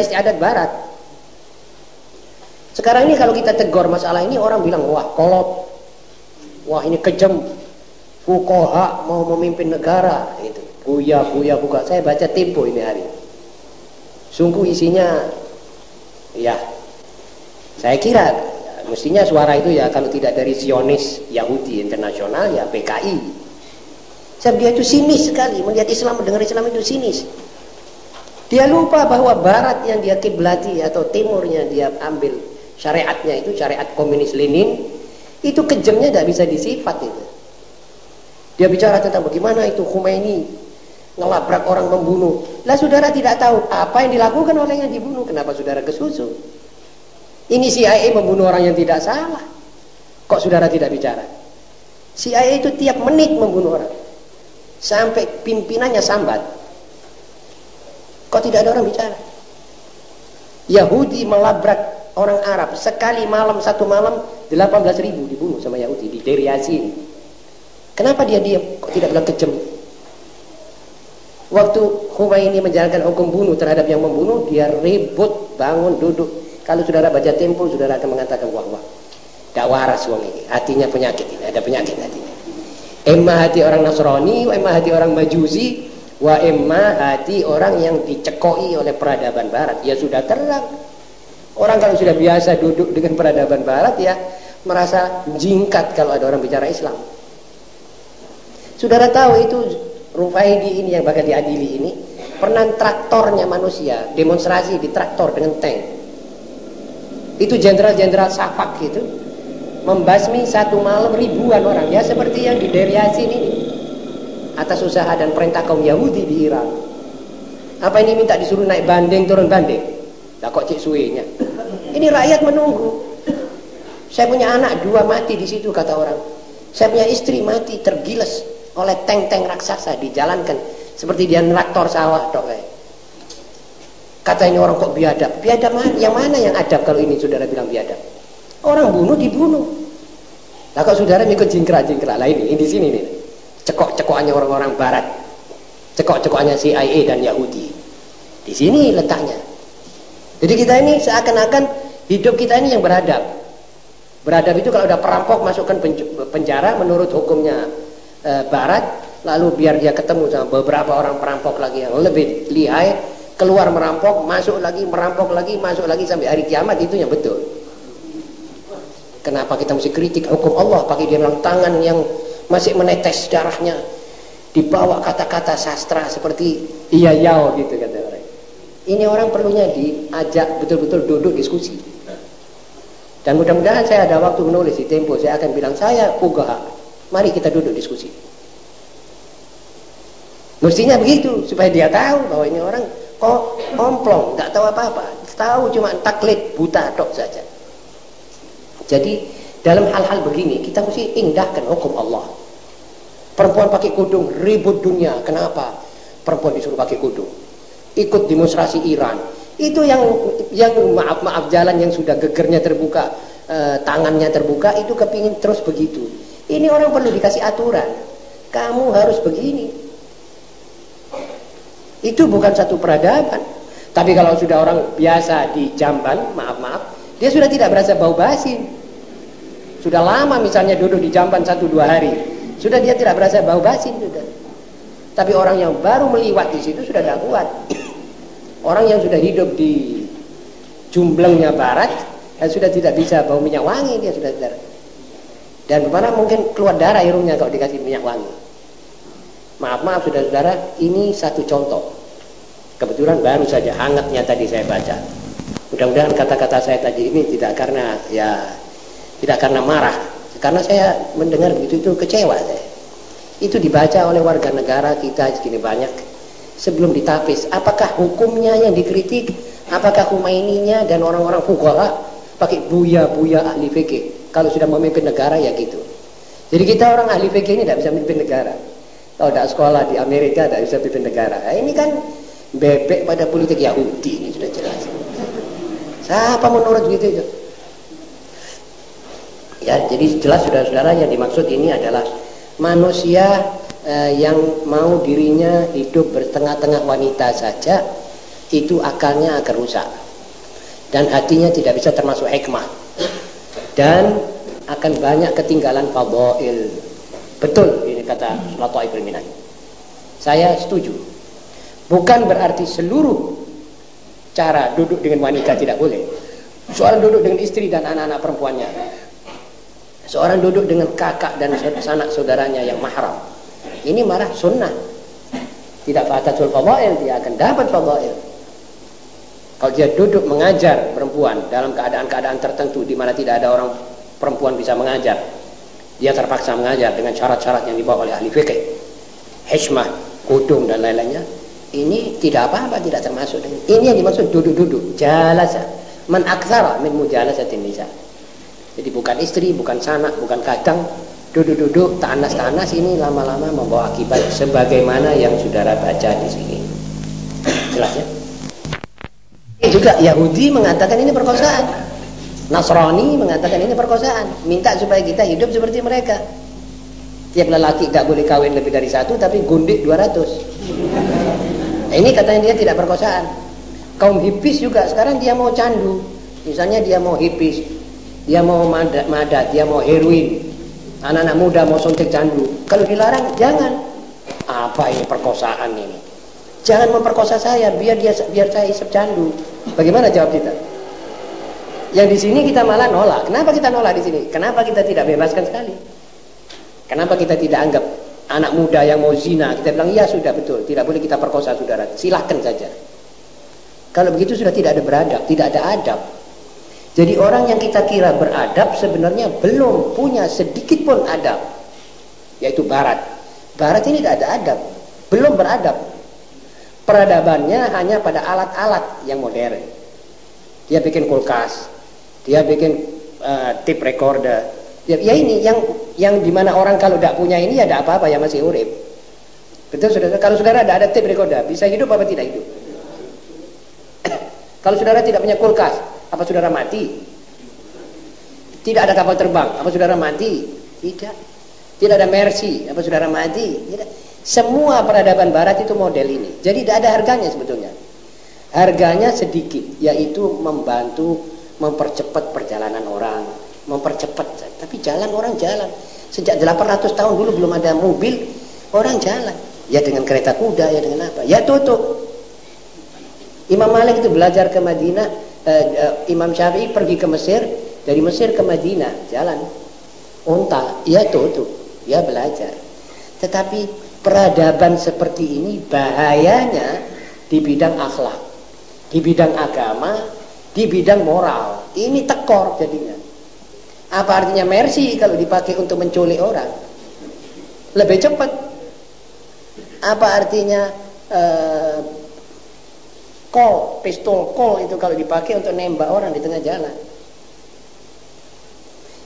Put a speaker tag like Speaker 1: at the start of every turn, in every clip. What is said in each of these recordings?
Speaker 1: istiadat barat. Sekarang ini kalau kita tegur masalah ini orang bilang wah kolot, wah ini kejam, fukoha mau memimpin negara itu. Buya buya buka. Saya baca Tempo ini hari. Sungguh isinya ya saya kira ya, mestinya suara itu ya kalau tidak dari Zionis Yahudi internasional ya PKI. Sebab dia itu sinis sekali melihat Islam mendengar Islam itu sinis. Dia lupa bahwa Barat yang dia kiblati atau Timurnya dia ambil syariatnya itu syariat komunis Lenin itu kejamnya tidak bisa disifat itu. Dia bicara tentang bagaimana itu Khomeini ngelabrak orang membunuh. Lah saudara tidak tahu apa yang dilakukan oleh yang dibunuh. Kenapa saudara kesusu? Ini CIA membunuh orang yang tidak salah. Kok saudara tidak bicara? CIA itu tiap menit membunuh orang. Sampai pimpinannya sambat. Kok tidak ada orang bicara? Yahudi melabrak orang Arab. Sekali malam, satu malam, 18 ribu dibunuh sama Yahudi di Deir Yassin. Kenapa dia diam? Kok tidak bilang kejam? Waktu Khomeini menjalankan hukum bunuh terhadap yang membunuh, dia ribut, bangun, duduk, kalau saudara baca tempo, saudara akan mengatakan wah wah, gak waras wong ini, hatinya penyakit ini, ada penyakit hatinya. Emma hati orang Nasrani, emma hati orang Majusi, wa emma hati orang yang dicekoi oleh peradaban Barat. Ya sudah terang. Orang kalau sudah biasa duduk dengan peradaban Barat ya merasa jingkat kalau ada orang bicara Islam. Saudara tahu itu Rufaidi ini yang bakal diadili ini pernah traktornya manusia demonstrasi di traktor dengan tank itu jenderal-jenderal Safak gitu membasmi satu malam ribuan orang ya seperti yang di Deryasin ini atas usaha dan perintah kaum Yahudi di Iran apa ini minta disuruh naik banding turun banding lah kok cik suenya ini rakyat menunggu saya punya anak dua mati di situ kata orang saya punya istri mati tergiles oleh tank-tank raksasa dijalankan seperti dia traktor sawah dok Kata ini orang kok biadab. Biadab mana? Yang mana yang adab kalau ini saudara bilang biadab? Orang bunuh dibunuh. Nah kalau saudara ikut jingkrak-jingkrak lah ini, ini di sini nih. Cekok-cekokannya orang-orang barat. Cekok-cekokannya CIA dan Yahudi. Di sini letaknya. Jadi kita ini seakan-akan hidup kita ini yang beradab. Beradab itu kalau udah perampok masukkan penjara menurut hukumnya e, barat, lalu biar dia ketemu sama beberapa orang perampok lagi yang lebih lihai, keluar merampok, masuk lagi, merampok lagi, masuk lagi sampai hari kiamat itu yang betul. Kenapa kita mesti kritik hukum Allah pakai dia bilang tangan yang masih menetes darahnya dibawa kata-kata sastra seperti iya yao gitu kata orang. Ini orang perlunya diajak betul-betul duduk diskusi. Dan mudah-mudahan saya ada waktu menulis di Tempo, saya akan bilang saya Ugaha. Mari kita duduk diskusi. Mestinya begitu supaya dia tahu bahwa ini orang kok omplong, nggak tahu apa-apa, tahu cuma taklid buta tok saja. Jadi dalam hal-hal begini kita mesti indahkan hukum Allah. Perempuan pakai kudung ribut dunia, kenapa? Perempuan disuruh pakai kudung. Ikut demonstrasi Iran. Itu yang yang maaf maaf jalan yang sudah gegernya terbuka, eh, tangannya terbuka itu kepingin terus begitu. Ini orang perlu dikasih aturan. Kamu harus begini itu bukan satu peradaban. Tapi kalau sudah orang biasa di jamban, maaf-maaf, dia sudah tidak berasa bau basi. Sudah lama misalnya duduk di jamban satu dua hari, sudah dia tidak berasa bau basi sudah. Tapi orang yang baru meliwat di situ sudah tidak kuat. Orang yang sudah hidup di jumblengnya barat, dan sudah tidak bisa bau minyak wangi dia sudah tidak. Dan bagaimana mungkin keluar darah irungnya kalau dikasih minyak wangi. Maaf maaf saudara-saudara, ini satu contoh. Kebetulan baru saja hangatnya tadi saya baca. Mudah-mudahan kata-kata saya tadi ini tidak karena ya tidak karena marah, karena saya mendengar begitu itu kecewa saya. Itu dibaca oleh warga negara kita segini banyak sebelum ditapis. Apakah hukumnya yang dikritik? Apakah humaininya dan orang-orang fuqaha pakai buya-buya ahli fikih? Kalau sudah memimpin negara ya gitu. Jadi kita orang ahli fikih ini tidak bisa memimpin negara. Kalau tidak sekolah di Amerika tidak bisa pimpin negara. Nah, ini kan bebek pada politik Yahudi ini sudah jelas. Siapa menurut gitu itu? Ya, jadi jelas saudara-saudara yang dimaksud ini adalah manusia eh, yang mau dirinya hidup bertengah-tengah wanita saja itu akalnya akan rusak. Dan hatinya tidak bisa termasuk hikmah. Dan akan banyak ketinggalan fadail betul ini kata Lataiful Minan saya setuju. Bukan berarti seluruh cara duduk dengan wanita tidak boleh. Seorang duduk dengan istri dan anak-anak perempuannya seorang duduk dengan kakak dan sanak saudaranya yang mahram ini marah sunnah tidak fatatul fadail dia akan dapat fadail kalau dia duduk mengajar perempuan dalam keadaan-keadaan tertentu di mana tidak ada orang perempuan bisa mengajar, dia terpaksa mengajar dengan syarat-syarat yang dibawa oleh ahli fikih, hikmah, kudung dan lain-lainnya. Ini tidak apa-apa, tidak termasuk. Ini yang dimaksud duduk-duduk, jalasa. Man aksara min mujalasatin nisa. Jadi bukan istri, bukan sanak, bukan kadang, duduk-duduk, tanas-tanas ini lama-lama membawa akibat sebagaimana yang saudara baca di sini. Jelas ya? juga Yahudi mengatakan ini perkosaan. Nasrani mengatakan ini perkosaan. Minta supaya kita hidup seperti mereka. Tiap lelaki tidak boleh kawin lebih dari satu, tapi gundik 200. Nah, ini katanya dia tidak perkosaan. Kaum hipis juga sekarang dia mau candu. Misalnya dia mau hipis, dia mau madat, madat dia mau heroin. Anak-anak muda mau suntik candu. Kalau dilarang, jangan. Apa ini perkosaan ini? Jangan memperkosa saya, biar dia biar saya isep candu. Bagaimana jawab kita? Yang di sini kita malah nolak. Kenapa kita nolak di sini? Kenapa kita tidak bebaskan sekali? Kenapa kita tidak anggap anak muda yang mau zina? Kita bilang iya sudah betul, tidak boleh kita perkosa saudara. Silahkan saja. Kalau begitu sudah tidak ada beradab, tidak ada adab. Jadi orang yang kita kira beradab sebenarnya belum punya sedikit pun adab. Yaitu barat. Barat ini tidak ada adab, belum beradab peradabannya hanya pada alat-alat yang modern. Dia bikin kulkas, dia bikin uh, tape recorder. Ya, ya ini yang yang di mana orang kalau tidak punya ini ada apa-apa ya masih urip. Betul saudara? Kalau saudara tidak ada tape recorder, bisa hidup apa tidak hidup? kalau saudara tidak punya kulkas, apa saudara mati? Tidak ada kapal terbang, apa saudara mati? Tidak. Tidak ada mercy, apa saudara mati? Tidak. Semua peradaban barat itu model ini. Jadi tidak ada harganya sebetulnya. Harganya sedikit, yaitu membantu mempercepat perjalanan orang, mempercepat. Tapi jalan orang jalan. Sejak 800 tahun dulu belum ada mobil, orang jalan. Ya dengan kereta kuda, ya dengan apa? Ya tutup. Imam Malik itu belajar ke Madinah, eh, eh, Imam Syafi'i pergi ke Mesir, dari Mesir ke Madinah, jalan. Unta, ya tutup, ya belajar. Tetapi peradaban seperti ini bahayanya di bidang akhlak, di bidang agama, di bidang moral. Ini tekor jadinya. Apa artinya mercy kalau dipakai untuk menculik orang? Lebih cepat. Apa artinya uh, call, pistol call itu kalau dipakai untuk nembak orang di tengah jalan?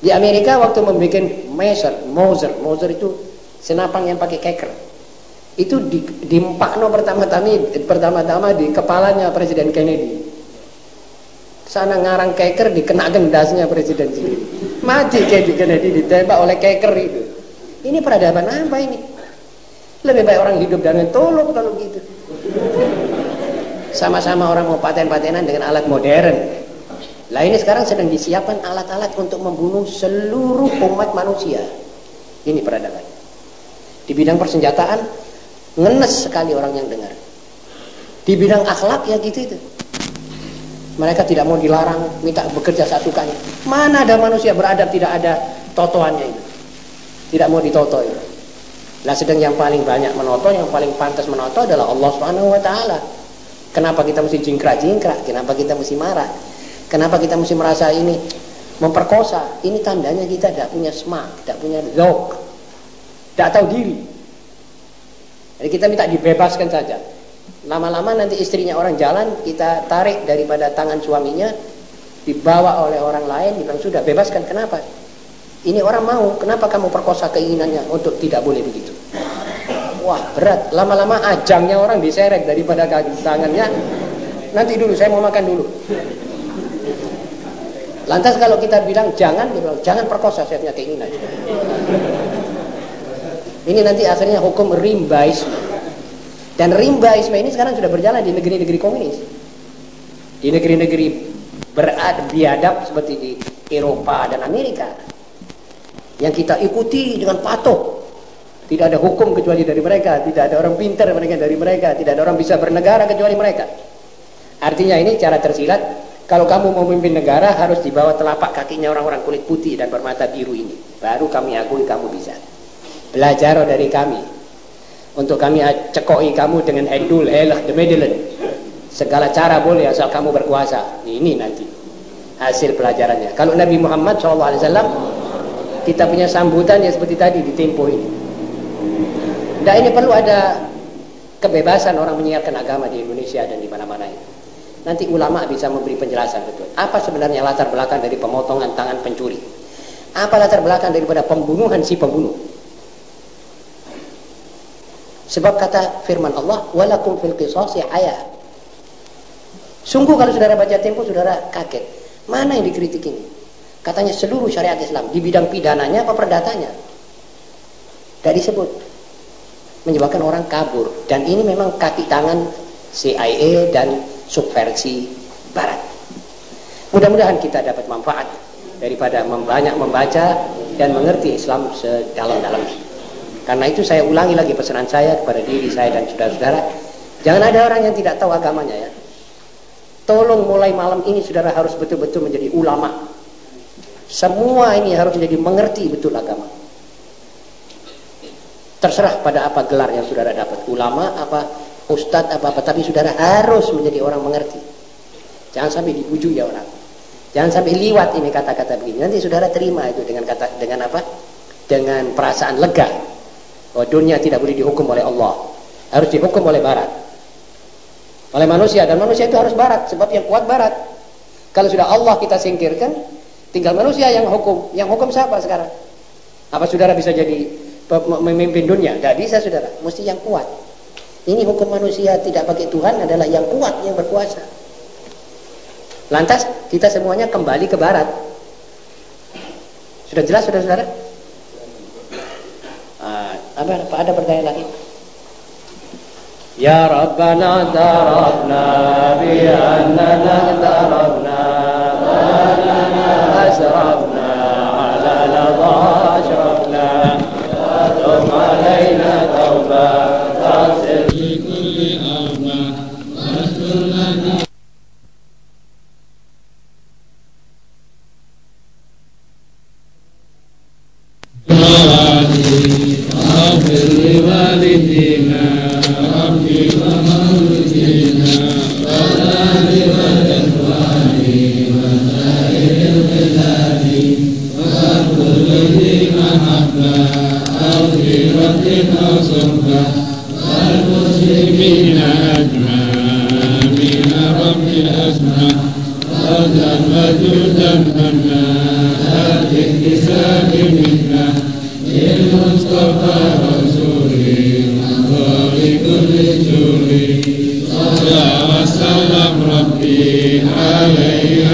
Speaker 1: Di Amerika waktu membuat Moser, Moser, Moser itu senapang yang pakai keker. Itu di, dimpakno pertama-tama pertama-tama di kepalanya Presiden Kennedy. Sana ngarang keker dikena gendasnya Presiden sendiri. Mati Kennedy ditembak oleh keker itu. Ini peradaban apa ini? Lebih baik orang hidup dengan tolong kalau gitu sama-sama orang mau paten-patenan dengan alat modern lah ini sekarang sedang disiapkan alat-alat untuk membunuh seluruh umat manusia ini peradaban di bidang persenjataan, ngenes sekali orang yang dengar. Di bidang akhlak ya gitu itu. Mereka tidak mau dilarang, minta bekerja satu kali. Mana ada manusia beradab tidak ada totoannya itu. Tidak mau ditoto itu. Nah sedang yang paling banyak menoto, yang paling pantas menoto adalah Allah Subhanahu wa taala. Kenapa kita mesti jingkrak-jingkrak? Kenapa kita mesti marah? Kenapa kita mesti merasa ini memperkosa? Ini tandanya kita tidak punya smart, tidak punya zok tidak tahu diri. Jadi kita minta dibebaskan saja. Lama-lama nanti istrinya orang jalan, kita tarik daripada tangan suaminya, dibawa oleh orang lain, dibilang sudah bebaskan. Kenapa? Ini orang mau, kenapa kamu perkosa keinginannya untuk tidak boleh begitu? Wah berat, lama-lama ajangnya orang diseret daripada kaki tangannya. Nanti dulu, saya mau makan dulu. Lantas kalau kita bilang jangan, bilang jangan perkosa, saya punya keinginan. Ini nanti akhirnya hukum rimbaisme. Dan rimba Ismail ini sekarang sudah berjalan di negeri-negeri komunis. Di negeri-negeri berad biadab seperti di Eropa dan Amerika. Yang kita ikuti dengan patuh. Tidak ada hukum kecuali dari mereka, tidak ada orang pintar mereka dari mereka, tidak ada orang bisa bernegara kecuali mereka. Artinya ini cara tersilat, kalau kamu mau memimpin negara harus di bawah telapak kakinya orang-orang kulit putih dan bermata biru ini. Baru kami akui kamu bisa. Belajar dari kami, untuk kami cekoi kamu dengan endul, helah, demedelen. Segala cara boleh asal kamu berkuasa. Ini nanti hasil pelajarannya. Kalau Nabi Muhammad SAW, kita punya sambutan ya seperti tadi di tempo ini. Nah ini perlu ada kebebasan orang menyiarkan agama di Indonesia dan di mana-mana ini. Nanti ulama bisa memberi penjelasan betul. Apa sebenarnya latar belakang dari pemotongan tangan pencuri? Apa latar belakang daripada pembunuhan si pembunuh? Sebab kata firman Allah, walakum fil qisasi ayah. Sungguh kalau saudara baca tempo saudara kaget. Mana yang dikritik ini? Katanya seluruh syariat Islam di bidang pidananya apa perdatanya? Tidak disebut. Menyebabkan orang kabur dan ini memang kaki tangan CIA dan subversi barat. Mudah-mudahan kita dapat manfaat daripada banyak membaca dan mengerti Islam sedalam-dalamnya. Karena itu saya ulangi lagi pesanan saya kepada diri saya dan saudara-saudara. Jangan ada orang yang tidak tahu agamanya ya. Tolong mulai malam ini saudara harus betul-betul menjadi ulama. Semua ini harus menjadi mengerti betul agama. Terserah pada apa gelar yang saudara dapat. Ulama, apa ustadz, apa-apa. Tapi saudara harus menjadi orang mengerti. Jangan sampai dibujuk ya orang. Jangan sampai liwat ini kata-kata begini. Nanti saudara terima itu dengan kata dengan apa? Dengan perasaan lega. Bahwa dunia tidak boleh dihukum oleh Allah. Harus dihukum oleh barat. Oleh manusia. Dan manusia itu harus barat. Sebab yang kuat barat. Kalau sudah Allah kita singkirkan, tinggal manusia yang hukum. Yang hukum siapa sekarang? Apa saudara bisa jadi memimpin dunia? Tidak bisa saudara. Mesti yang kuat. Ini hukum manusia tidak pakai Tuhan adalah yang kuat, yang berkuasa. Lantas kita semuanya kembali ke barat. Sudah jelas saudara-saudara? apa, ada pertanyaan lagi? Ya Rabbana tarafna bi annana tarafna asrafna أو في أو صبا والمسلمين أجمع من رب أسمع غدا وجودا
Speaker 2: أما باكتساب منا للمصطفى رسولي أنظر كل جوري صلى وسلم ربي عليه